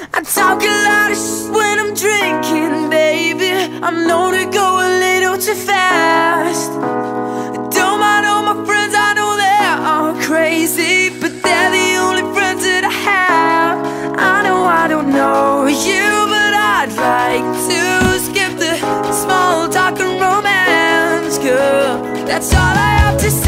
I talk a lot of shit when I'm drinking, baby. I'm known to go a little too fast. Don't mind all my friends, I know they're all crazy, but they're the only friends that I have. I know I don't know you, but I'd like to skip the small talk and romance, girl. That's all I have to say.